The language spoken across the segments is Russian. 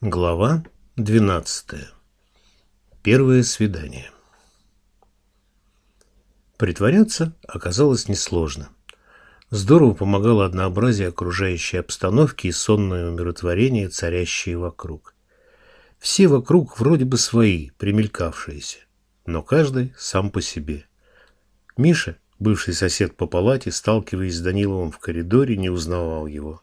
Глава 12. Первое свидание. Притворяться оказалось несложно. Здорово помогало однообразие окружающей обстановки и сонное умиротворение, царящее вокруг. Все вокруг вроде бы свои, примелькавшиеся, но каждый сам по себе. Миша, бывший сосед по палате, сталкиваясь с Даниловым в коридоре, не узнавал его.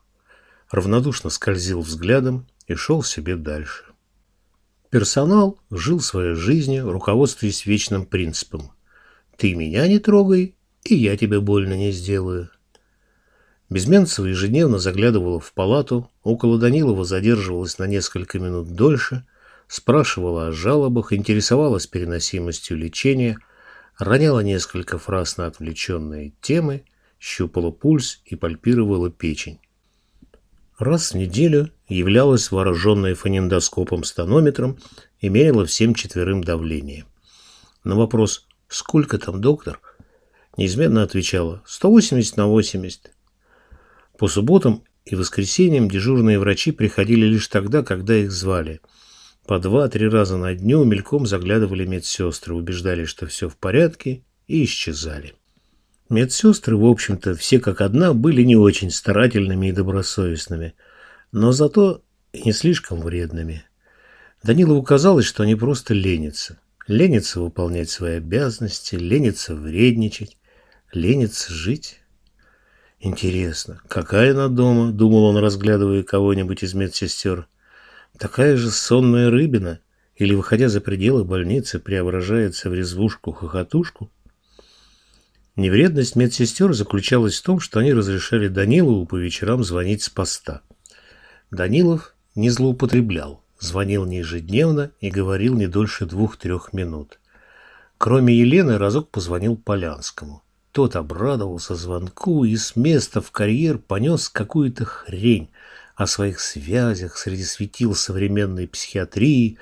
Равнодушно скользил взглядом и шел себе дальше. Персонал жил своей жизнью, руководствуясь вечным принципом «ты меня не трогай, и я тебе больно не сделаю». Безменцева ежедневно заглядывала в палату, около Данилова задерживалась на несколько минут дольше, спрашивала о жалобах, интересовалась переносимостью лечения, роняла несколько фраз на отвлеченные темы, щупала пульс и пальпировала печень. Раз в неделю являлась вооруженная фонендоскопом-стонометром и мерила всем четверым давление. На вопрос «Сколько там, доктор?» неизменно отвечала «180 на 80». По субботам и воскресеньям дежурные врачи приходили лишь тогда, когда их звали. По два-три раза на дню мельком заглядывали медсестры, убеждали, что все в порядке, и исчезали. Медсестры, в общем-то, все как одна, были не очень старательными и добросовестными, но зато не слишком вредными. Данилову казалось, что они просто ленятся. Ленятся выполнять свои обязанности, ленятся вредничать, ленятся жить. Интересно, какая она дома, думал он, разглядывая кого-нибудь из медсестер. Такая же сонная рыбина, или, выходя за пределы больницы, преображается в резвушку-хохотушку? Невредность медсестер заключалась в том, что они разрешали Данилову по вечерам звонить с поста. Данилов не злоупотреблял, звонил не ежедневно и говорил не дольше двух-трех минут. Кроме Елены, разок позвонил Полянскому. Тот обрадовался звонку и с места в карьер понес какую-то хрень о своих связях среди светил современной психиатрии,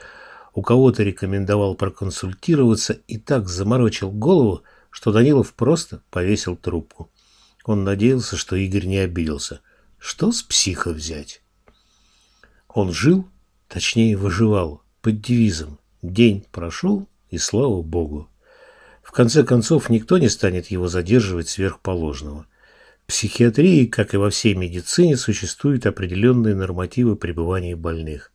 у кого-то рекомендовал проконсультироваться и так заморочил голову, что Данилов просто повесил трубку. Он надеялся, что Игорь не обиделся. Что с психа взять? Он жил, точнее выживал, под девизом «День прошел, и слава Богу». В конце концов, никто не станет его задерживать сверхположного. В психиатрии, как и во всей медицине, существуют определенные нормативы пребывания больных.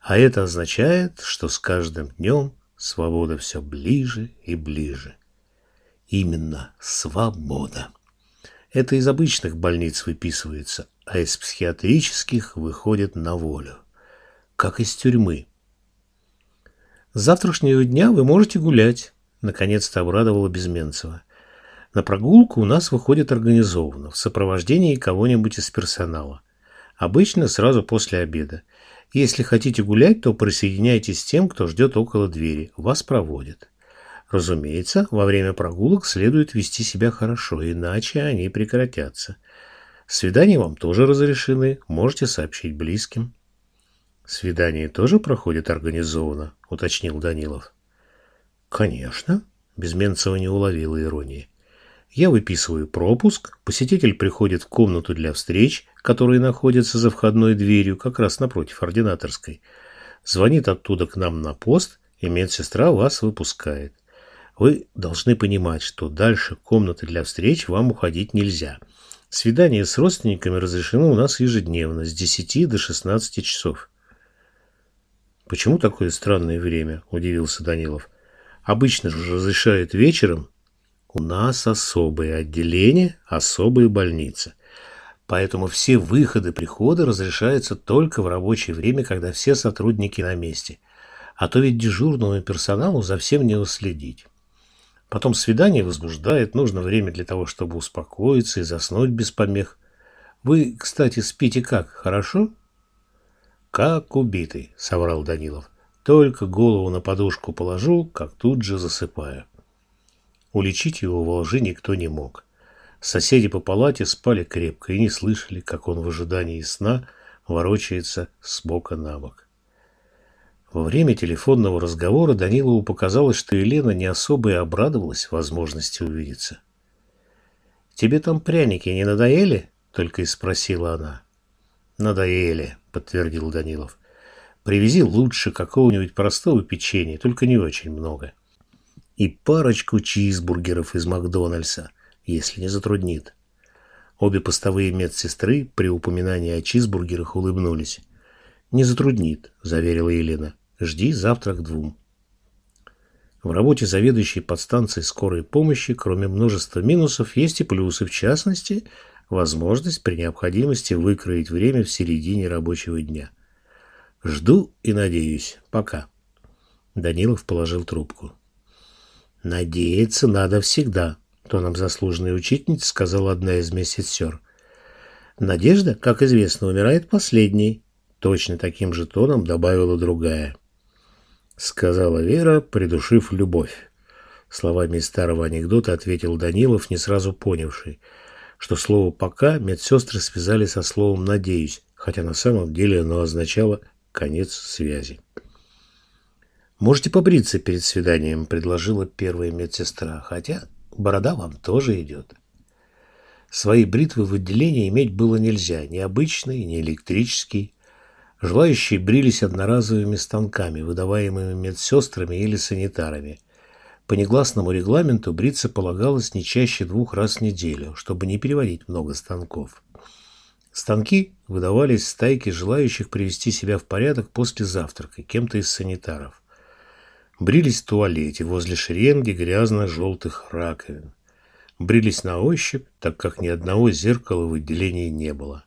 А это означает, что с каждым днем свобода все ближе и ближе. Именно свобода. Это из обычных больниц выписывается, а из психиатрических выходит на волю. Как из тюрьмы. С завтрашнего дня вы можете гулять, наконец-то обрадовала Безменцева. На прогулку у нас выходит организованно, в сопровождении кого-нибудь из персонала. Обычно сразу после обеда. Если хотите гулять, то присоединяйтесь с тем, кто ждет около двери. Вас проводят. Разумеется, во время прогулок следует вести себя хорошо, иначе они прекратятся. Свидания вам тоже разрешены, можете сообщить близким. Свидание тоже проходит организованно, уточнил Данилов. Конечно, Безменцева не уловила иронии. Я выписываю пропуск, посетитель приходит в комнату для встреч, которая находится за входной дверью, как раз напротив ординаторской, звонит оттуда к нам на пост, и медсестра вас выпускает. Вы должны понимать, что дальше комнаты для встреч вам уходить нельзя. Свидание с родственниками разрешено у нас ежедневно с 10 до 16 часов. Почему такое странное время? удивился Данилов. Обычно же разрешают вечером. У нас особое отделение, особая больница. Поэтому все выходы, приходы разрешаются только в рабочее время, когда все сотрудники на месте. А то ведь дежурному персоналу за всем не уследить. Потом свидание возбуждает, нужно время для того, чтобы успокоиться и заснуть без помех. Вы, кстати, спите как, хорошо? Как убитый, соврал Данилов. Только голову на подушку положу, как тут же засыпаю. Уличить его во лжи никто не мог. Соседи по палате спали крепко и не слышали, как он в ожидании сна ворочается с бока на бок. Во время телефонного разговора Данилову показалось, что Елена не особо и обрадовалась возможности увидеться. «Тебе там пряники не надоели?» — только и спросила она. «Надоели», — подтвердил Данилов. Привези лучше какого-нибудь простого печенья, только не очень много. И парочку чизбургеров из Макдональдса, если не затруднит. Обе постовые медсестры при упоминании о чизбургерах улыбнулись. «Не затруднит», — заверила Елена. «Жди завтра к двум». В работе заведующей подстанцией скорой помощи, кроме множества минусов, есть и плюсы, в частности, возможность при необходимости выкроить время в середине рабочего дня. Жду и надеюсь. Пока. Данилов положил трубку. Надеяться надо всегда, тоном заслуженной учительницы сказала одна из медсестер. Надежда, как известно, умирает последней. Точно таким же тоном добавила другая. Сказала Вера, придушив любовь. Словами старого анекдота ответил Данилов, не сразу понявший, что слово «пока» медсестры связали со словом «надеюсь», хотя на самом деле оно означало конец связи. «Можете побриться перед свиданием», — предложила первая медсестра, хотя борода вам тоже идет. Свои бритвы в отделении иметь было нельзя, ни обычный, ни электрический. Желающие брились одноразовыми станками, выдаваемыми медсестрами или санитарами. По негласному регламенту бриться полагалось не чаще двух раз в неделю, чтобы не переводить много станков. Станки выдавались стайке желающих привести себя в порядок после завтрака кем-то из санитаров. Брились в туалете возле шеренги грязно-желтых раковин. Брились на ощупь, так как ни одного зеркала в отделении не было.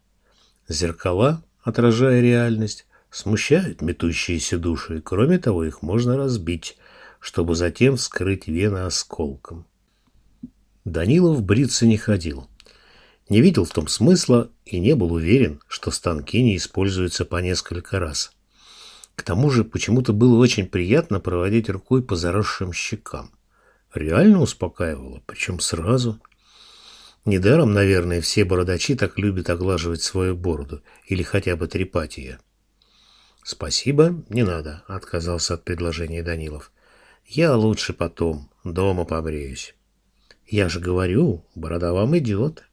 Зеркала, отражая реальность, смущают метущиеся души, кроме того, их можно разбить, чтобы затем вскрыть вены осколком. Данилов бриться не ходил. Не видел в том смысла и не был уверен, что станки не используются по несколько раз. К тому же почему-то было очень приятно проводить рукой по заросшим щекам. Реально успокаивало, причем сразу. Недаром, наверное, все бородачи так любят оглаживать свою бороду или хотя бы трепать ее. «Спасибо, не надо», — отказался от предложения Данилов. «Я лучше потом, дома побреюсь». «Я же говорю, борода вам идет».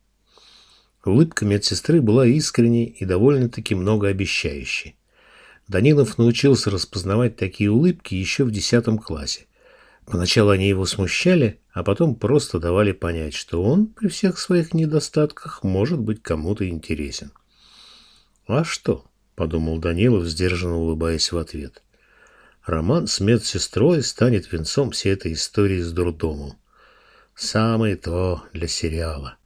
Улыбка медсестры была искренней и довольно-таки многообещающей. Данилов научился распознавать такие улыбки еще в десятом классе. Поначалу они его смущали, а потом просто давали понять, что он при всех своих недостатках может быть кому-то интересен. «А что?» – подумал Данилов, сдержанно улыбаясь в ответ. «Роман с медсестрой станет венцом всей этой истории с дурдомом. Самое то для сериала».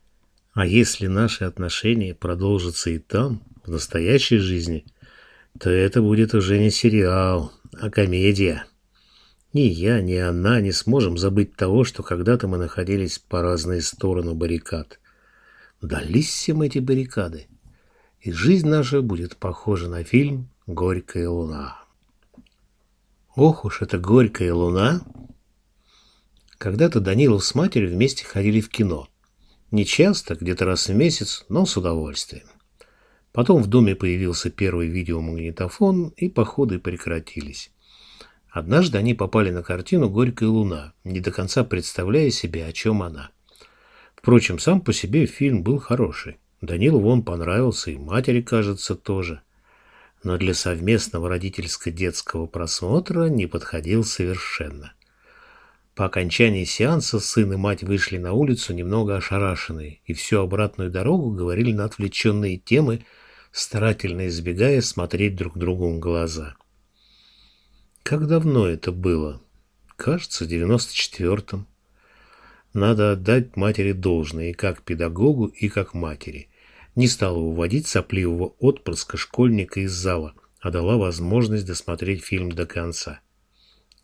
А если наши отношения продолжатся и там, в настоящей жизни, то это будет уже не сериал, а комедия. Ни я, ни она не сможем забыть того, что когда-то мы находились по разные стороны баррикад. Дались им эти баррикады, и жизнь наша будет похожа на фильм «Горькая луна». Ох уж эта горькая луна! Когда-то Данилов с матерью вместе ходили в кино – не часто, где-то раз в месяц, но с удовольствием. Потом в доме появился первый видеомагнитофон, и походы прекратились. Однажды они попали на картину «Горькая луна», не до конца представляя себе, о чем она. Впрочем, сам по себе фильм был хороший. Данилову он понравился, и матери, кажется, тоже. Но для совместного родительско-детского просмотра не подходил совершенно. По окончании сеанса сын и мать вышли на улицу немного ошарашенные и всю обратную дорогу говорили на отвлеченные темы, старательно избегая смотреть друг другу в глаза. Как давно это было? Кажется, в девяносто четвертом. Надо отдать матери должное и как педагогу, и как матери. Не стала уводить сопливого отпрыска школьника из зала, а дала возможность досмотреть фильм до конца.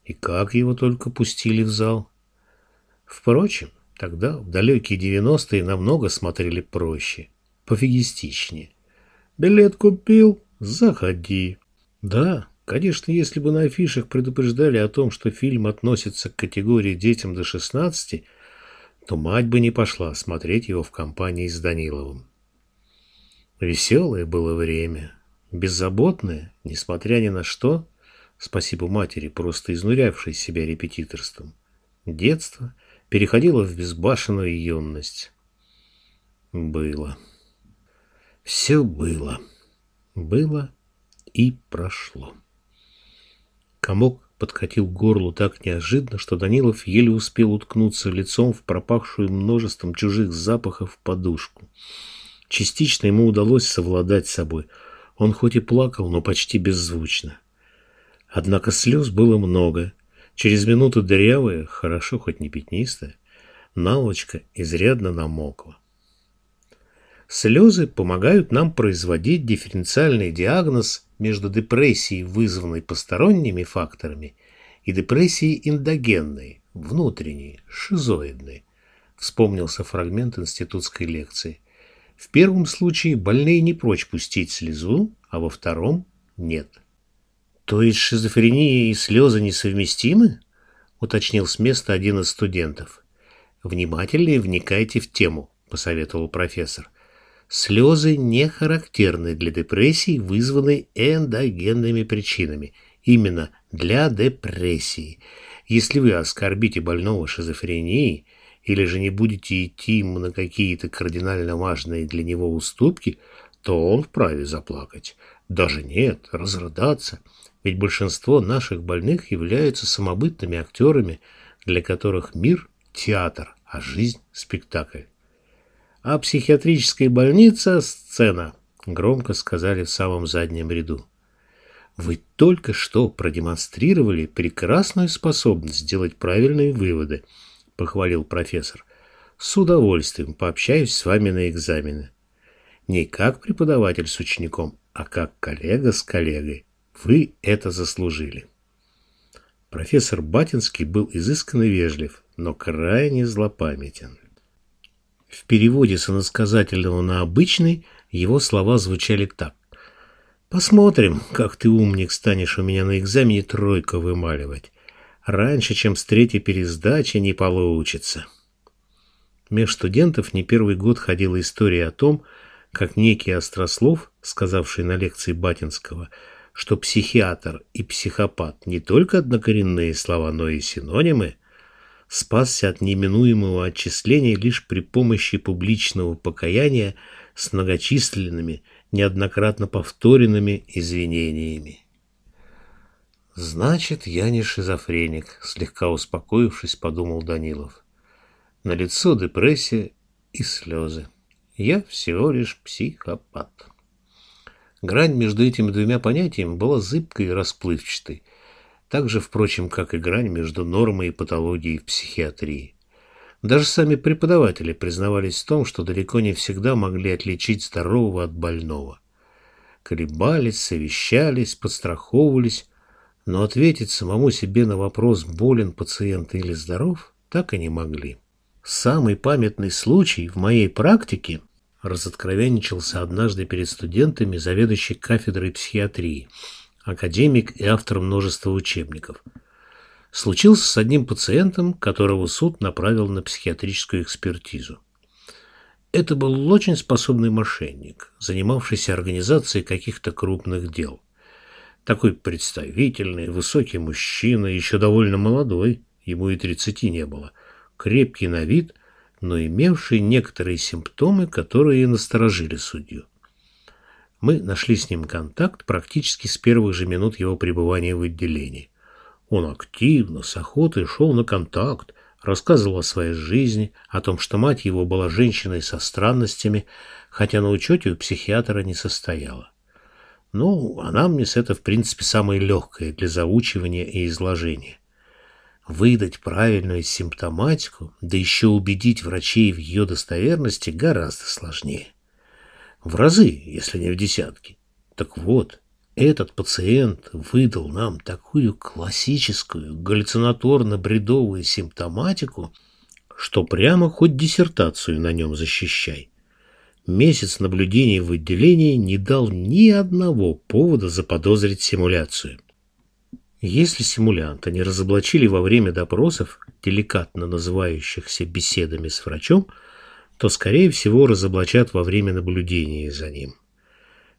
И как его только пустили в зал. Впрочем, тогда, в далекие девяностые, намного смотрели проще, пофигистичнее. «Билет купил? Заходи». Да, конечно, если бы на афишах предупреждали о том, что фильм относится к категории детям до 16, то мать бы не пошла смотреть его в компании с Даниловым. Веселое было время, беззаботное, несмотря ни на что – спасибо матери, просто изнурявшей себя репетиторством. Детство переходило в безбашенную юность. Было. Все было. Было и прошло. Комок подкатил к горлу так неожиданно, что Данилов еле успел уткнуться лицом в пропахшую множеством чужих запахов подушку. Частично ему удалось совладать с собой. Он хоть и плакал, но почти беззвучно. Однако слез было много. Через минуту дырявая, хорошо хоть не пятнистая, наволочка изрядно намокла. Слезы помогают нам производить дифференциальный диагноз между депрессией, вызванной посторонними факторами, и депрессией эндогенной, внутренней, шизоидной. Вспомнился фрагмент институтской лекции. В первом случае больные не прочь пустить слезу, а во втором – нет. То есть шизофрения и слезы несовместимы? Уточнил с места один из студентов. Внимательнее вникайте в тему, посоветовал профессор. Слезы не характерны для депрессии, вызванной эндогенными причинами. Именно для депрессии. Если вы оскорбите больного шизофренией, или же не будете идти ему на какие-то кардинально важные для него уступки, то он вправе заплакать. Даже нет, разрыдаться. Ведь большинство наших больных являются самобытными актерами, для которых мир – театр, а жизнь – спектакль а психиатрическая больница – сцена», – громко сказали в самом заднем ряду. «Вы только что продемонстрировали прекрасную способность сделать правильные выводы», – похвалил профессор. «С удовольствием пообщаюсь с вами на экзамены. Не как преподаватель с учеником, а как коллега с коллегой. Вы это заслужили». Профессор Батинский был изысканно вежлив, но крайне злопамятен. В переводе с иносказательного на обычный его слова звучали так. «Посмотрим, как ты, умник, станешь у меня на экзамене тройку вымаливать. Раньше, чем с третьей пересдачи, не получится». Меж студентов не первый год ходила история о том, как некий Острослов, сказавший на лекции Батинского, что психиатр и психопат не только однокоренные слова, но и синонимы – спасся от неминуемого отчисления лишь при помощи публичного покаяния с многочисленными, неоднократно повторенными извинениями. «Значит, я не шизофреник», — слегка успокоившись, подумал Данилов. На лицо депрессия и слезы. Я всего лишь психопат. Грань между этими двумя понятиями была зыбкой и расплывчатой — так же, впрочем, как и грань между нормой и патологией в психиатрии. Даже сами преподаватели признавались в том, что далеко не всегда могли отличить здорового от больного. Колебались, совещались, подстраховывались, но ответить самому себе на вопрос, болен пациент или здоров, так и не могли. Самый памятный случай в моей практике разоткровенничался однажды перед студентами заведующий кафедрой психиатрии – академик и автор множества учебников. Случился с одним пациентом, которого суд направил на психиатрическую экспертизу. Это был очень способный мошенник, занимавшийся организацией каких-то крупных дел. Такой представительный, высокий мужчина, еще довольно молодой, ему и тридцати не было, крепкий на вид, но имевший некоторые симптомы, которые насторожили судью. Мы нашли с ним контакт практически с первых же минут его пребывания в отделении. Он активно, с охотой шел на контакт, рассказывал о своей жизни, о том, что мать его была женщиной со странностями, хотя на учете у психиатра не состояла. Ну, анамнез – это, в принципе, самое легкое для заучивания и изложения. Выдать правильную симптоматику, да еще убедить врачей в ее достоверности гораздо сложнее. В разы, если не в десятки. Так вот, этот пациент выдал нам такую классическую галлюцинаторно-бредовую симптоматику, что прямо хоть диссертацию на нем защищай. Месяц наблюдений в отделении не дал ни одного повода заподозрить симуляцию. Если симулянта не разоблачили во время допросов, деликатно называющихся беседами с врачом, то, скорее всего, разоблачат во время наблюдения за ним.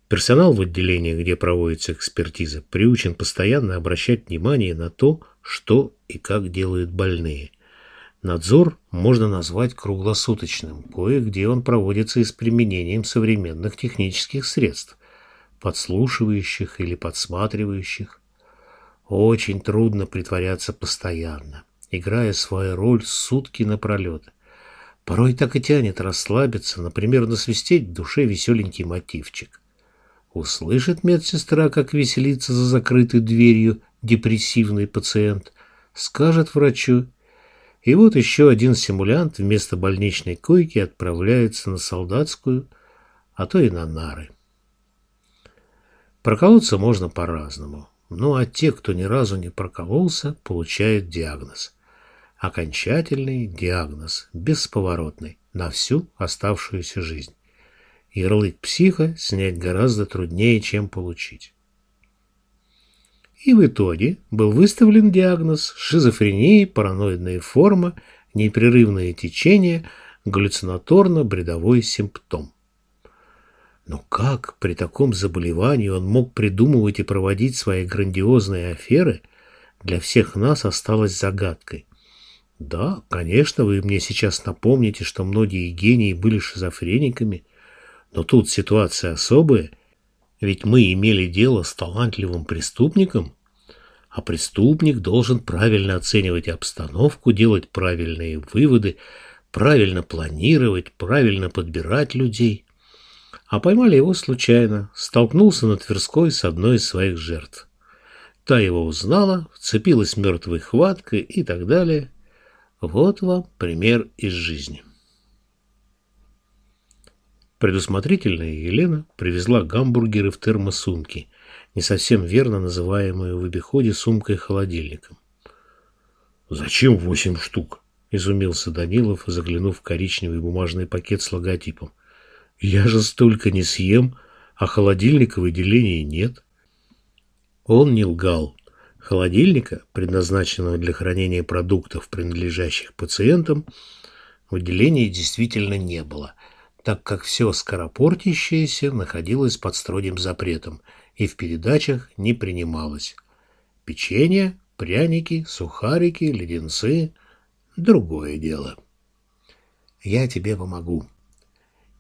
Персонал в отделении, где проводится экспертиза, приучен постоянно обращать внимание на то, что и как делают больные. Надзор можно назвать круглосуточным, кое-где он проводится и с применением современных технических средств, подслушивающих или подсматривающих. Очень трудно притворяться постоянно, играя свою роль сутки напролет. Порой так и тянет расслабиться, например, насвистеть в душе веселенький мотивчик. Услышит медсестра, как веселится за закрытой дверью депрессивный пациент, скажет врачу, и вот еще один симулянт вместо больничной койки отправляется на солдатскую, а то и на нары. Проколоться можно по-разному. Ну а те, кто ни разу не прокололся, получают диагноз. Окончательный диагноз, бесповоротный, на всю оставшуюся жизнь. Ярлык психа снять гораздо труднее, чем получить. И в итоге был выставлен диагноз шизофрения, параноидная форма, непрерывное течение, галлюцинаторно-бредовой симптом. Но как при таком заболевании он мог придумывать и проводить свои грандиозные аферы, для всех нас осталось загадкой. Да, конечно, вы мне сейчас напомните, что многие гении были шизофрениками, но тут ситуация особая, ведь мы имели дело с талантливым преступником, а преступник должен правильно оценивать обстановку, делать правильные выводы, правильно планировать, правильно подбирать людей а поймали его случайно, столкнулся на Тверской с одной из своих жертв. Та его узнала, вцепилась мертвой хваткой и так далее. Вот вам пример из жизни. Предусмотрительная Елена привезла гамбургеры в термосумке, не совсем верно называемую в обиходе сумкой-холодильником. «Зачем восемь штук?» — изумился Данилов, заглянув в коричневый бумажный пакет с логотипом. Я же столько не съем, а холодильника выделения нет. Он не лгал. Холодильника, предназначенного для хранения продуктов, принадлежащих пациентам, в отделении действительно не было, так как все скоропортящееся находилось под строгим запретом и в передачах не принималось. Печенье, пряники, сухарики, леденцы — другое дело. «Я тебе помогу»,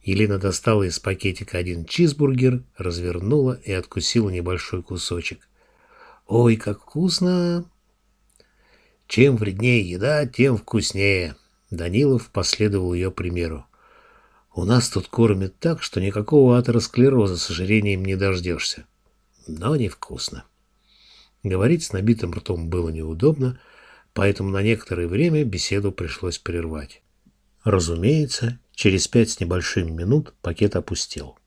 Елена достала из пакетика один чизбургер, развернула и откусила небольшой кусочек. «Ой, как вкусно!» «Чем вреднее еда, тем вкуснее!» Данилов последовал ее примеру. «У нас тут кормят так, что никакого атеросклероза с ожирением не дождешься. Но невкусно». Говорить с набитым ртом было неудобно, поэтому на некоторое время беседу пришлось прервать. Разумеется, Через пять с небольшим минут пакет опустел.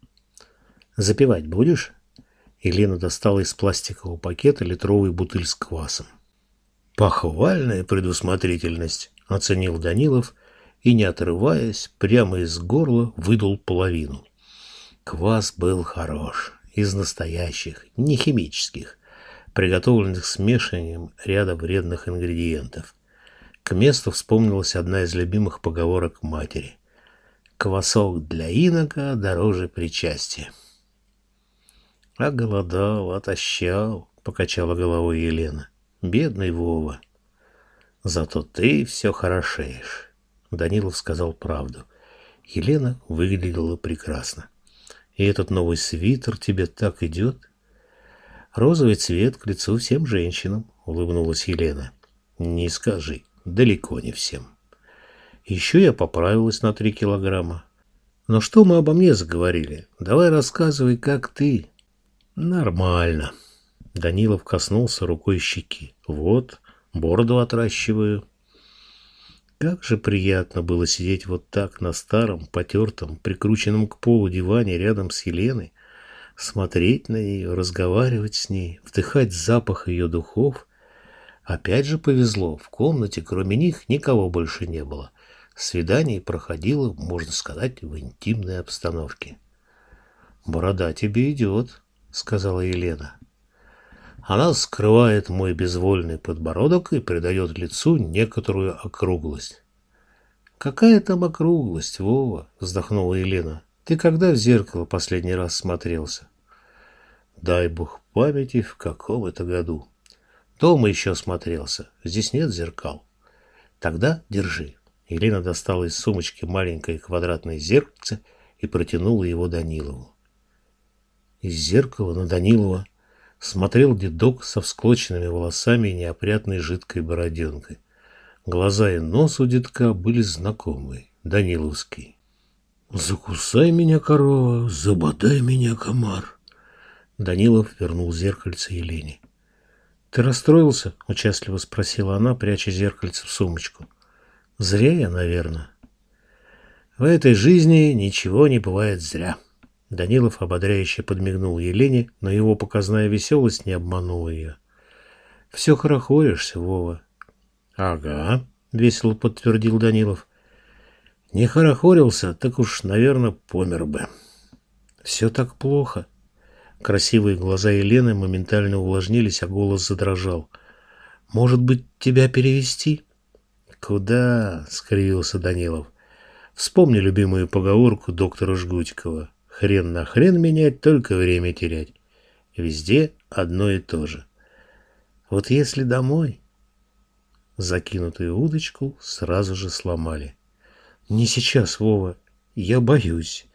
«Запивать будешь?» Елена достала из пластикового пакета литровый бутыль с квасом. «Похвальная предусмотрительность», — оценил Данилов и, не отрываясь, прямо из горла выдул половину. Квас был хорош, из настоящих, не химических, приготовленных смешиванием ряда вредных ингредиентов. К месту вспомнилась одна из любимых поговорок матери. Квасок для инока дороже причастия. — А голодал, отощал, — покачала головой Елена. — Бедный Вова. — Зато ты все хорошеешь, — Данилов сказал правду. Елена выглядела прекрасно. — И этот новый свитер тебе так идет? — Розовый цвет к лицу всем женщинам, — улыбнулась Елена. — Не скажи, далеко не всем. Еще я поправилась на три килограмма. Но что мы обо мне заговорили? Давай рассказывай, как ты. Нормально. Данилов коснулся рукой щеки. Вот, бороду отращиваю. Как же приятно было сидеть вот так на старом, потертом, прикрученном к полу диване рядом с Еленой, смотреть на нее, разговаривать с ней, вдыхать запах ее духов. Опять же повезло, в комнате кроме них никого больше не было — Свидание проходило, можно сказать, в интимной обстановке. «Борода тебе идет», — сказала Елена. Она скрывает мой безвольный подбородок и придает лицу некоторую округлость. «Какая там округлость, Вова?» — вздохнула Елена. «Ты когда в зеркало последний раз смотрелся?» «Дай бог памяти, в каком это году?» «Дома еще смотрелся. Здесь нет зеркал». «Тогда держи». Елена достала из сумочки маленькое квадратное зеркальце и протянула его Данилову. Из зеркала на Данилова смотрел дедок со всклоченными волосами и неопрятной жидкой бороденкой. Глаза и нос у детка были знакомые, Даниловский. «Закусай меня, корова, забодай меня, комар!» Данилов вернул зеркальце Елене. «Ты расстроился?» — участливо спросила она, пряча зеркальце в сумочку. «Зря я, наверное». «В этой жизни ничего не бывает зря». Данилов ободряюще подмигнул Елене, но его показная веселость не обманула ее. «Все хорохоришься, Вова». «Ага», — весело подтвердил Данилов. «Не хорохорился, так уж, наверное, помер бы». «Все так плохо», Красивые глаза Елены моментально увлажнились, а голос задрожал. «Может быть, тебя перевести?» «Куда?» — скривился Данилов. «Вспомни любимую поговорку доктора Жгутикова. Хрен на хрен менять, только время терять. Везде одно и то же. Вот если домой...» Закинутую удочку сразу же сломали. «Не сейчас, Вова. Я боюсь».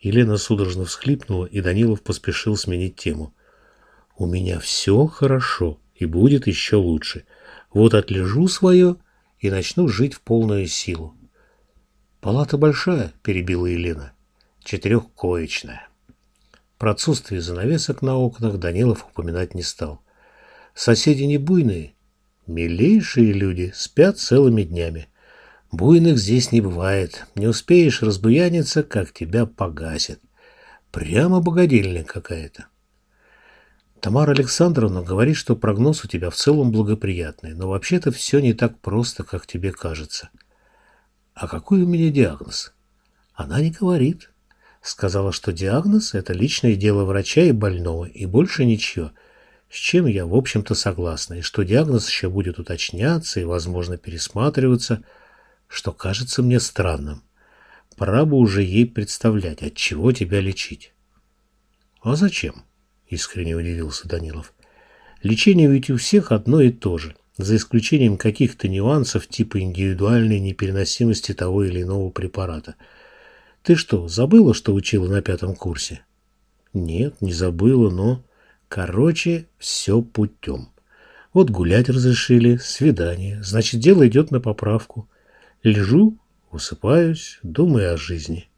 Елена судорожно всхлипнула, и Данилов поспешил сменить тему. «У меня все хорошо, и будет еще лучше. Вот отлежу свое и начну жить в полную силу». «Палата большая», — перебила Елена. «Четырехкоечная». Про отсутствие занавесок на окнах Данилов упоминать не стал. «Соседи не буйные, милейшие люди, спят целыми днями. Буйных здесь не бывает. Не успеешь разбуяниться, как тебя погасит. Прямо богадельня какая-то. Тамара Александровна говорит, что прогноз у тебя в целом благоприятный, но вообще-то все не так просто, как тебе кажется. А какой у меня диагноз? Она не говорит. Сказала, что диагноз – это личное дело врача и больного, и больше ничего. С чем я, в общем-то, согласна, и что диагноз еще будет уточняться и, возможно, пересматриваться – что кажется мне странным. Пора бы уже ей представлять, от чего тебя лечить. — А зачем? — искренне удивился Данилов. — Лечение ведь у всех одно и то же, за исключением каких-то нюансов типа индивидуальной непереносимости того или иного препарата. Ты что, забыла, что учила на пятом курсе? — Нет, не забыла, но... Короче, все путем. Вот гулять разрешили, свидание, значит, дело идет на поправку. Лежу, усыпаюсь, думаю о жизни.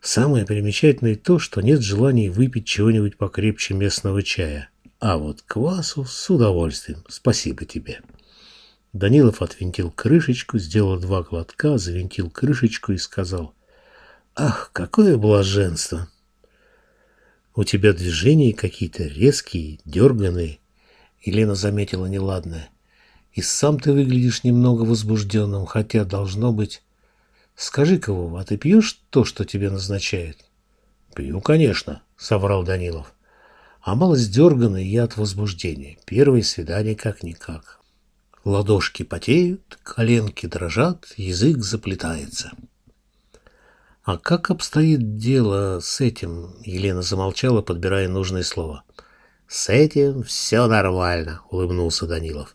Самое примечательное то, что нет желания выпить чего-нибудь покрепче местного чая. А вот квасу с удовольствием. Спасибо тебе. Данилов отвинтил крышечку, сделал два глотка, завинтил крышечку и сказал. Ах, какое блаженство! У тебя движения какие-то резкие, дерганые. Елена заметила неладное. И сам ты выглядишь немного возбужденным, хотя должно быть... Скажи-ка, Вова, а ты пьешь то, что тебе назначают? Пью, конечно, соврал Данилов. А малость дерганный я от возбуждения. Первое свидание как-никак. Ладошки потеют, коленки дрожат, язык заплетается. «А как обстоит дело с этим?» Елена замолчала, подбирая нужное слово. «С этим все нормально», — улыбнулся Данилов.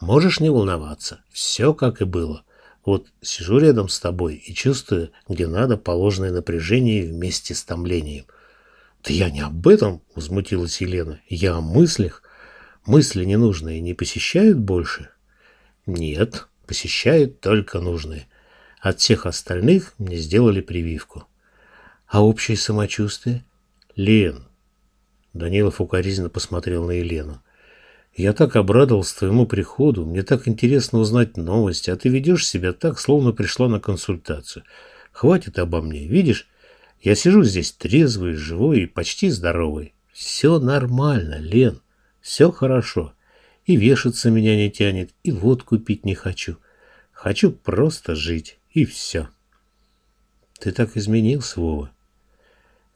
Можешь не волноваться. Все как и было. Вот сижу рядом с тобой и чувствую, где надо, положенное напряжение вместе с томлением. Да я не об этом, возмутилась Елена. Я о мыслях. Мысли ненужные не посещают больше? Нет, посещают только нужные. От всех остальных мне сделали прививку. А общее самочувствие? Лен. Данилов укоризненно посмотрел на Елену. Я так обрадовался твоему приходу, мне так интересно узнать новости, а ты ведешь себя так, словно пришла на консультацию. Хватит обо мне, видишь? Я сижу здесь трезвый, живой и почти здоровый. Все нормально, Лен, все хорошо. И вешаться меня не тянет, и водку пить не хочу. Хочу просто жить, и все. Ты так изменился, Вова.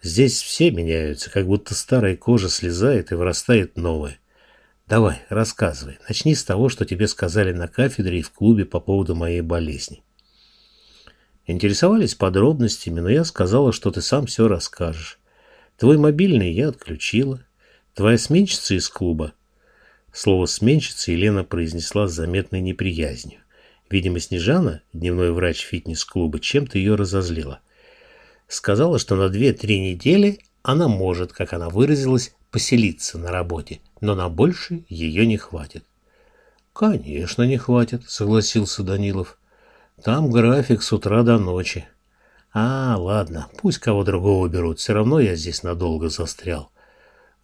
Здесь все меняются, как будто старая кожа слезает и вырастает новая. Давай, рассказывай. Начни с того, что тебе сказали на кафедре и в клубе по поводу моей болезни. Интересовались подробностями, но я сказала, что ты сам все расскажешь. Твой мобильный я отключила. Твоя сменщица из клуба. Слово «сменщица» Елена произнесла с заметной неприязнью. Видимо, Снежана, дневной врач фитнес-клуба, чем-то ее разозлила. Сказала, что на 2-3 недели она может, как она выразилась, поселиться на работе, но на больше ее не хватит. Конечно, не хватит, согласился Данилов. Там график с утра до ночи. А, ладно, пусть кого другого берут, все равно я здесь надолго застрял.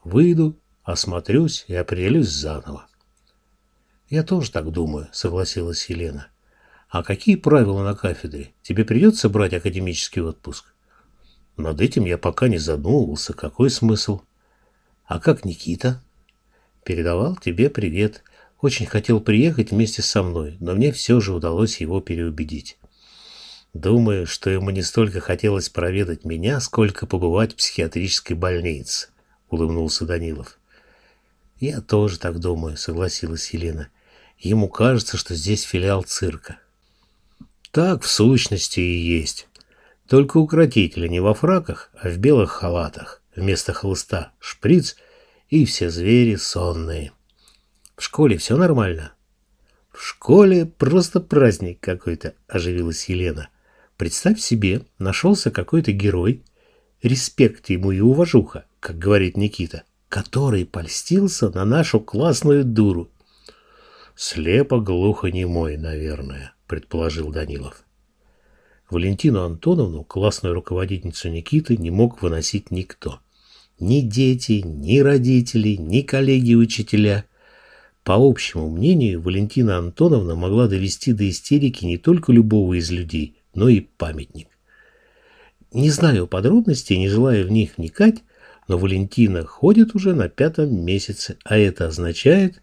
Выйду, осмотрюсь и определюсь заново. Я тоже так думаю, согласилась Елена. А какие правила на кафедре? Тебе придется брать академический отпуск? Над этим я пока не задумывался. Какой смысл? А как Никита? Передавал тебе привет. Очень хотел приехать вместе со мной, но мне все же удалось его переубедить. Думаю, что ему не столько хотелось проведать меня, сколько побывать в психиатрической больнице, улыбнулся Данилов. Я тоже так думаю, согласилась Елена. Ему кажется, что здесь филиал цирка. Так в сущности и есть. Только укротители не во фраках, а в белых халатах. Вместо хлыста шприц и все звери сонные. В школе все нормально? В школе просто праздник какой-то, оживилась Елена. Представь себе, нашелся какой-то герой, респект ему и уважуха, как говорит Никита, который польстился на нашу классную дуру. Слепо глухо немой, наверное, предположил Данилов. Валентину Антоновну, классную руководительницу Никиты, не мог выносить никто. Ни дети, ни родители, ни коллеги-учителя. По общему мнению, Валентина Антоновна могла довести до истерики не только любого из людей, но и памятник. Не знаю подробностей, не желая в них вникать, но Валентина ходит уже на пятом месяце, а это означает,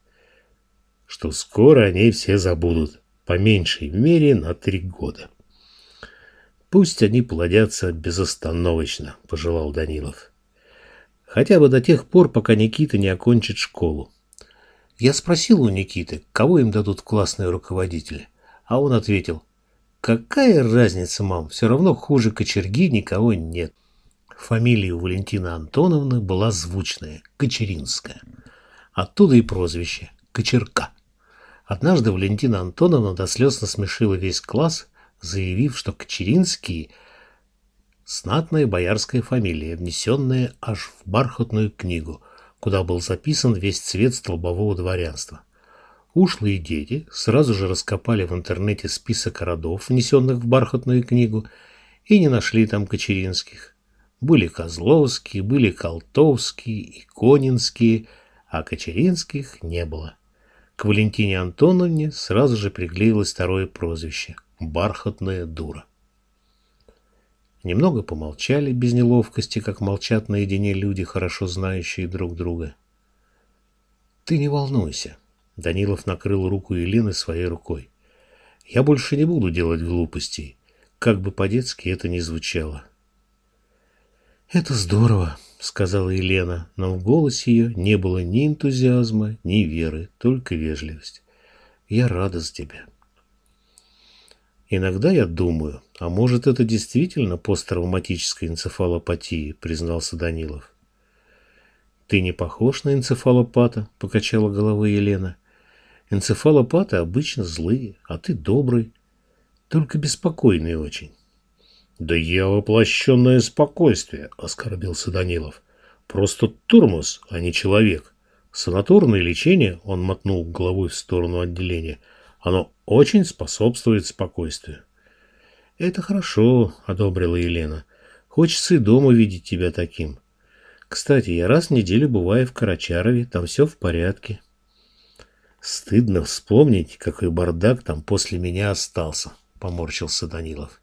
что скоро о ней все забудут, по меньшей мере на три года. Пусть они плодятся безостановочно, пожелал Данилов. Хотя бы до тех пор, пока Никита не окончит школу. Я спросил у Никиты, кого им дадут классные руководители, а он ответил, какая разница, мам, все равно хуже кочерги никого нет. Фамилия у Валентины Антоновны была звучная, Кочеринская. Оттуда и прозвище – Кочерка. Однажды Валентина Антоновна до слез насмешила весь класс, заявив, что Кочеринский – знатная боярская фамилия, внесенная аж в бархатную книгу, куда был записан весь цвет столбового дворянства. Ушлые дети сразу же раскопали в интернете список родов, внесенных в бархатную книгу, и не нашли там Кочеринских. Были Козловские, были Колтовские Конинские, а Кочеринских не было. К Валентине Антоновне сразу же приклеилось второе прозвище – «Бархатная дура». Немного помолчали без неловкости, как молчат наедине люди, хорошо знающие друг друга. «Ты не волнуйся», — Данилов накрыл руку Елены своей рукой. «Я больше не буду делать глупостей, как бы по-детски это ни звучало». «Это здорово», — сказала Елена, но в голосе ее не было ни энтузиазма, ни веры, только вежливость. «Я рада за тебя». «Иногда я думаю, а может, это действительно посттравматическая энцефалопатия», — признался Данилов. «Ты не похож на энцефалопата», — покачала головой Елена. «Энцефалопаты обычно злые, а ты добрый, только беспокойный очень». «Да я воплощенное спокойствие», — оскорбился Данилов. «Просто тормоз, а не человек. Санаторное лечение, — он мотнул головой в сторону отделения, — оно очень способствует спокойствию». «Это хорошо», — одобрила Елена. «Хочется и дома видеть тебя таким. Кстати, я раз в неделю бываю в Карачарове, там все в порядке». «Стыдно вспомнить, какой бардак там после меня остался», — поморщился Данилов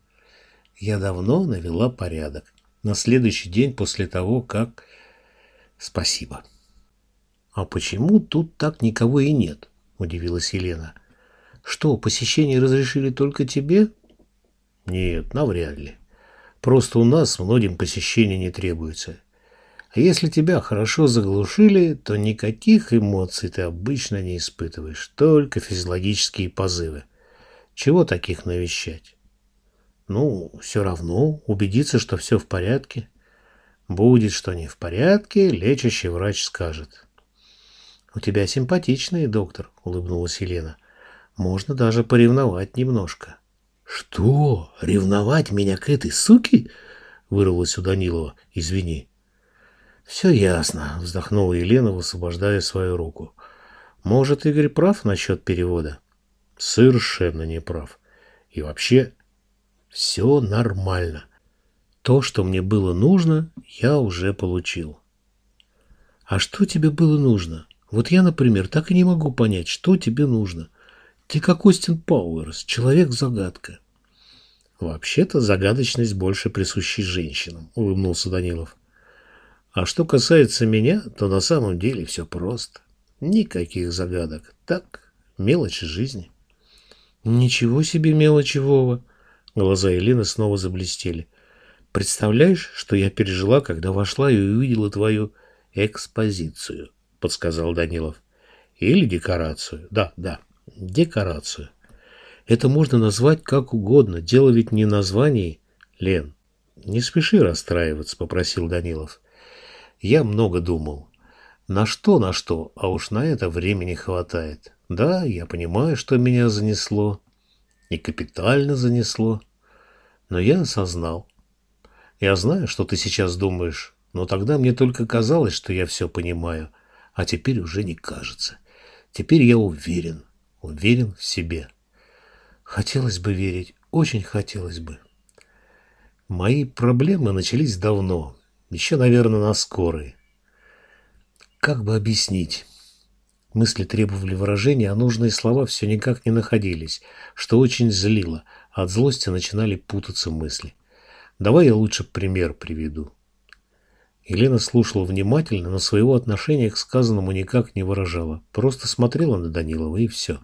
я давно навела порядок. На следующий день после того, как... Спасибо. А почему тут так никого и нет? Удивилась Елена. Что, посещение разрешили только тебе? Нет, навряд ли. Просто у нас многим посещения не требуется. А если тебя хорошо заглушили, то никаких эмоций ты обычно не испытываешь, только физиологические позывы. Чего таких навещать? Ну, все равно убедиться, что все в порядке. Будет что не в порядке, лечащий врач скажет. «У тебя симпатичный доктор», — улыбнулась Елена. «Можно даже поревновать немножко». «Что? Ревновать меня к этой суке?» — вырвалось у Данилова. «Извини». Все ясно, вздохнула Елена, высвобождая свою руку. Может, Игорь прав насчет перевода? Совершенно не прав. И вообще, все нормально. То, что мне было нужно, я уже получил. А что тебе было нужно? Вот я, например, так и не могу понять, что тебе нужно. Ты как Остин Пауэрс, человек-загадка. Вообще-то загадочность больше присуща женщинам, улыбнулся Данилов. А что касается меня, то на самом деле все просто. Никаких загадок. Так, мелочи жизни. Ничего себе мелочи, Вова. Глаза Елены снова заблестели. Представляешь, что я пережила, когда вошла и увидела твою экспозицию, подсказал Данилов. Или декорацию. Да, да, декорацию. Это можно назвать как угодно. Дело ведь не названий. Лен, не спеши расстраиваться, попросил Данилов. Я много думал. На что, на что, а уж на это времени хватает. Да, я понимаю, что меня занесло. И капитально занесло. Но я осознал. Я знаю, что ты сейчас думаешь, но тогда мне только казалось, что я все понимаю, а теперь уже не кажется. Теперь я уверен, уверен в себе. Хотелось бы верить, очень хотелось бы. Мои проблемы начались давно, еще, наверное, на скорой. Как бы объяснить? Мысли требовали выражения, а нужные слова все никак не находились, что очень злило. От злости начинали путаться мысли. Давай я лучше пример приведу. Елена слушала внимательно, но своего отношения к сказанному никак не выражала. Просто смотрела на Данилова и все.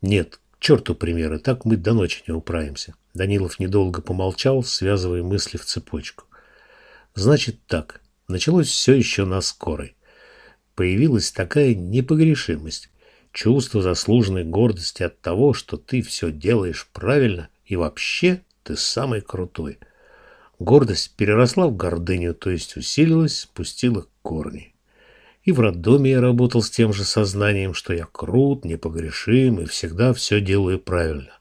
Нет, к черту примеры, так мы до ночи не управимся. Данилов недолго помолчал, связывая мысли в цепочку. Значит так, началось все еще на скорой появилась такая непогрешимость, чувство заслуженной гордости от того, что ты все делаешь правильно и вообще ты самый крутой. Гордость переросла в гордыню, то есть усилилась, спустила корни. И в роддоме я работал с тем же сознанием, что я крут, непогрешим и всегда все делаю правильно.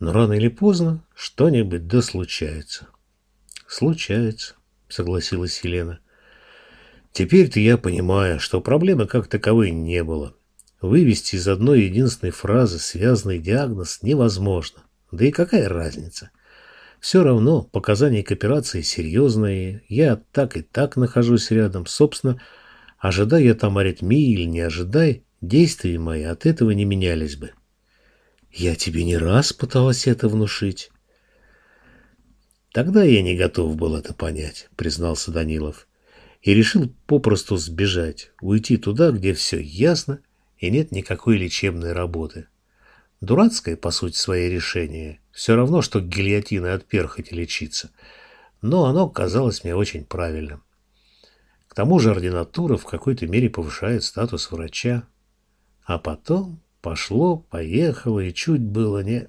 Но рано или поздно что-нибудь да случается. Случается, согласилась Елена. Теперь-то я понимаю, что проблемы как таковой не было. Вывести из одной единственной фразы связанный диагноз невозможно. Да и какая разница? Все равно показания к операции серьезные, я так и так нахожусь рядом. Собственно, ожидая я там аритмии или не ожидая, действия мои от этого не менялись бы. Я тебе не раз пыталась это внушить. Тогда я не готов был это понять, признался Данилов и решил попросту сбежать, уйти туда, где все ясно и нет никакой лечебной работы. Дурацкое, по сути, своей решение. Все равно, что гильотиной от перхоти лечиться. Но оно казалось мне очень правильным. К тому же ординатура в какой-то мере повышает статус врача. А потом пошло, поехало и чуть было не...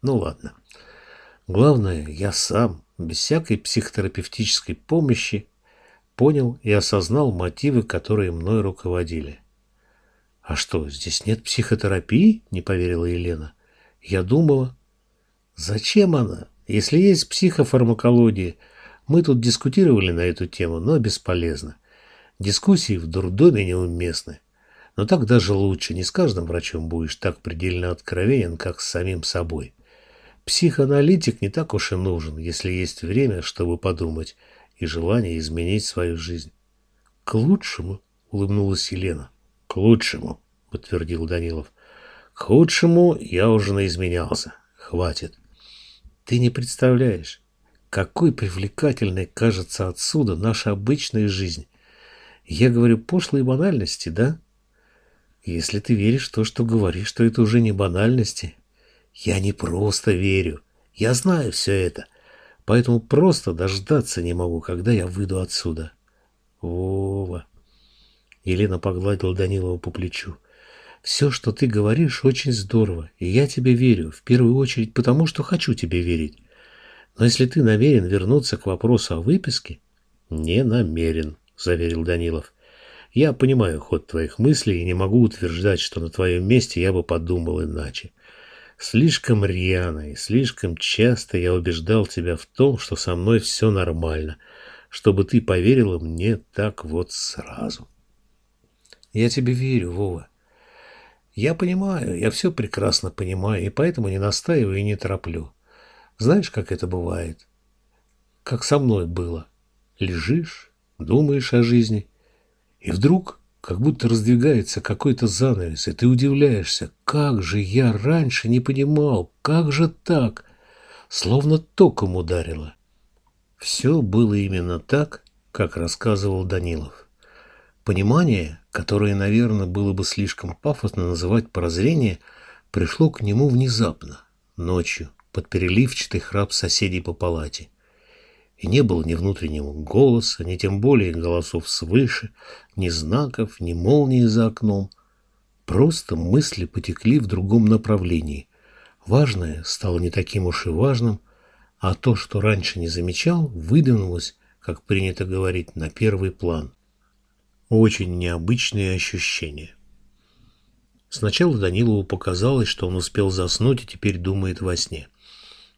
Ну ладно. Главное, я сам, без всякой психотерапевтической помощи, понял и осознал мотивы, которые мной руководили. «А что, здесь нет психотерапии?» – не поверила Елена. «Я думала...» «Зачем она? Если есть психофармакология...» Мы тут дискутировали на эту тему, но бесполезно. Дискуссии в дурдоме неуместны. Но так даже лучше. Не с каждым врачом будешь так предельно откровенен, как с самим собой. Психоаналитик не так уж и нужен, если есть время, чтобы подумать – и желание изменить свою жизнь. — К лучшему, — улыбнулась Елена. — К лучшему, — подтвердил Данилов. — К худшему я уже наизменялся. Хватит. Ты не представляешь, какой привлекательной кажется отсюда наша обычная жизнь. Я говорю пошлые банальности, да? Если ты веришь в то, что говоришь, то это уже не банальности. Я не просто верю. Я знаю все это. Поэтому просто дождаться не могу, когда я выйду отсюда. Вова. Елена погладила Данилова по плечу. Все, что ты говоришь, очень здорово, и я тебе верю, в первую очередь потому, что хочу тебе верить. Но если ты намерен вернуться к вопросу о выписке... Не намерен, заверил Данилов. Я понимаю ход твоих мыслей и не могу утверждать, что на твоем месте я бы подумал иначе. Слишком рьяно и слишком часто я убеждал тебя в том, что со мной все нормально, чтобы ты поверила мне так вот сразу. Я тебе верю, Вова. Я понимаю, я все прекрасно понимаю, и поэтому не настаиваю и не тороплю. Знаешь, как это бывает? Как со мной было. Лежишь, думаешь о жизни, и вдруг как будто раздвигается какой-то занавес, и ты удивляешься, как же я раньше не понимал, как же так? Словно током ударило. Все было именно так, как рассказывал Данилов. Понимание, которое, наверное, было бы слишком пафосно называть прозрение, пришло к нему внезапно, ночью, под переливчатый храп соседей по палате. И не было ни внутреннего голоса, ни тем более голосов свыше, ни знаков, ни молнии за окном. Просто мысли потекли в другом направлении. Важное стало не таким уж и важным, а то, что раньше не замечал, выдвинулось, как принято говорить, на первый план. Очень необычные ощущения. Сначала Данилову показалось, что он успел заснуть и теперь думает во сне.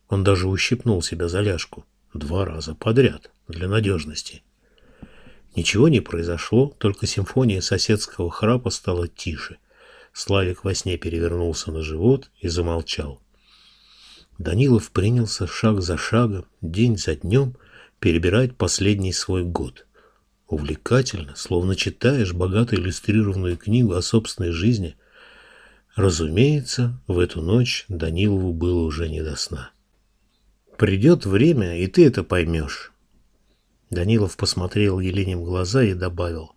Он даже ущипнул себя за ляжку. Два раза подряд, для надежности. Ничего не произошло, только симфония соседского храпа стала тише. Славик во сне перевернулся на живот и замолчал. Данилов принялся шаг за шагом, день за днем, перебирать последний свой год. Увлекательно, словно читаешь богато иллюстрированную книгу о собственной жизни. Разумеется, в эту ночь Данилову было уже не до сна. Придет время, и ты это поймешь. Данилов посмотрел Елене в глаза и добавил.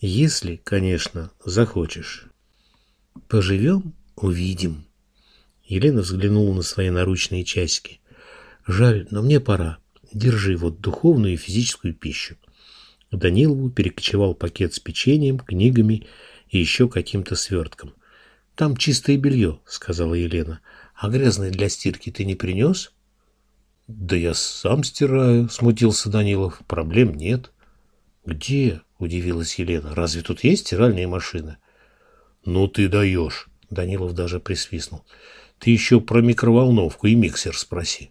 Если, конечно, захочешь. Поживем — увидим. Елена взглянула на свои наручные часики. Жаль, но мне пора. Держи вот духовную и физическую пищу. Данилову перекочевал пакет с печеньем, книгами и еще каким-то свертком. «Там чистое белье», — сказала Елена. «А грязное для стирки ты не принес?» «Да я сам стираю», — смутился Данилов. «Проблем нет». «Где?» — удивилась Елена. «Разве тут есть стиральные машины?» «Ну ты даешь!» — Данилов даже присвистнул. «Ты еще про микроволновку и миксер спроси.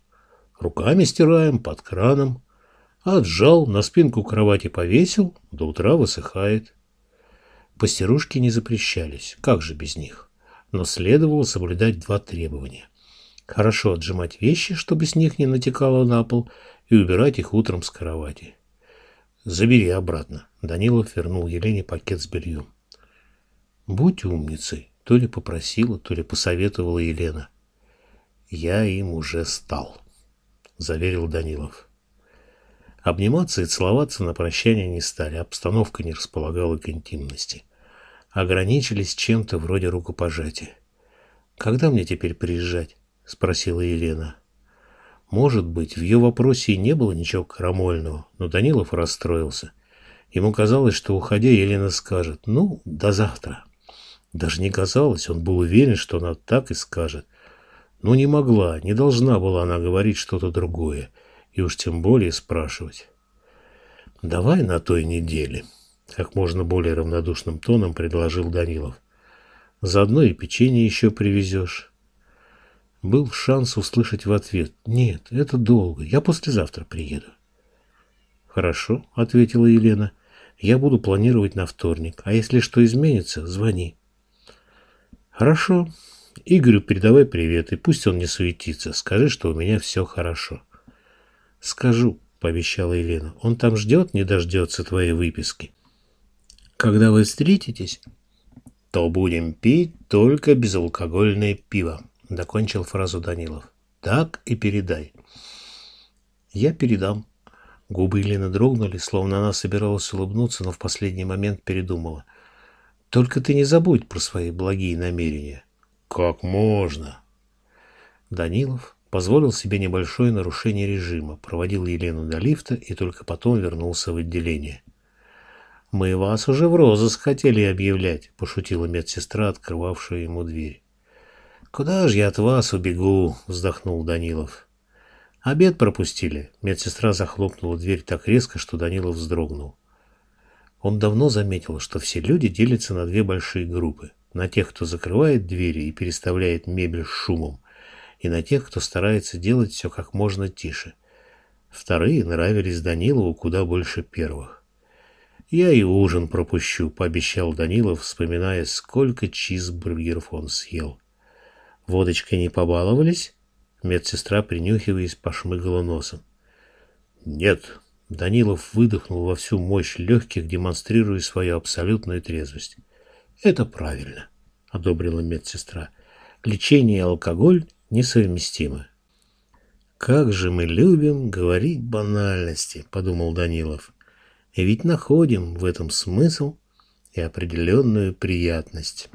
Руками стираем, под краном. Отжал, на спинку кровати повесил, до утра высыхает. Постирушки не запрещались, как же без них. Но следовало соблюдать два требования. Хорошо отжимать вещи, чтобы с них не натекало на пол, и убирать их утром с кровати. Забери обратно. Данилов вернул Елене пакет с бельем. Будь умницей, то ли попросила, то ли посоветовала Елена. Я им уже стал, заверил Данилов. Обниматься и целоваться на прощание не стали, обстановка не располагала к интимности. Ограничились чем-то вроде рукопожатия. «Когда мне теперь приезжать?» — спросила Елена. Может быть, в ее вопросе и не было ничего крамольного, но Данилов расстроился. Ему казалось, что, уходя, Елена скажет «ну, до завтра». Даже не казалось, он был уверен, что она так и скажет. Но не могла, не должна была она говорить что-то другое и уж тем более спрашивать. «Давай на той неделе», — как можно более равнодушным тоном предложил Данилов. «Заодно и печенье еще привезешь». Был шанс услышать в ответ «Нет, это долго, я послезавтра приеду». «Хорошо», — ответила Елена. «Я буду планировать на вторник, а если что изменится, звони». «Хорошо. Игорю передавай привет, и пусть он не суетится. Скажи, что у меня все хорошо». «Скажу», — пообещала Елена. «Он там ждет, не дождется твоей выписки». «Когда вы встретитесь, то будем пить только безалкогольное пиво», — докончил фразу Данилов. «Так и передай». «Я передам». Губы Елены дрогнули, словно она собиралась улыбнуться, но в последний момент передумала. «Только ты не забудь про свои благие намерения». «Как можно?» Данилов, позволил себе небольшое нарушение режима, проводил Елену до лифта и только потом вернулся в отделение. «Мы вас уже в розыск хотели объявлять», – пошутила медсестра, открывавшая ему дверь. «Куда же я от вас убегу?» – вздохнул Данилов. «Обед пропустили». Медсестра захлопнула дверь так резко, что Данилов вздрогнул. Он давно заметил, что все люди делятся на две большие группы. На тех, кто закрывает двери и переставляет мебель с шумом, и на тех, кто старается делать все как можно тише. Вторые нравились Данилову куда больше первых. «Я и ужин пропущу», — пообещал Данилов, вспоминая, сколько чизбургеров он съел. «Водочкой не побаловались?» Медсестра, принюхиваясь, пошмыгала носом. «Нет», — Данилов выдохнул во всю мощь легких, демонстрируя свою абсолютную трезвость. «Это правильно», — одобрила медсестра. «Лечение и алкоголь несовместимы». «Как же мы любим говорить банальности», — подумал Данилов. «И ведь находим в этом смысл и определенную приятность».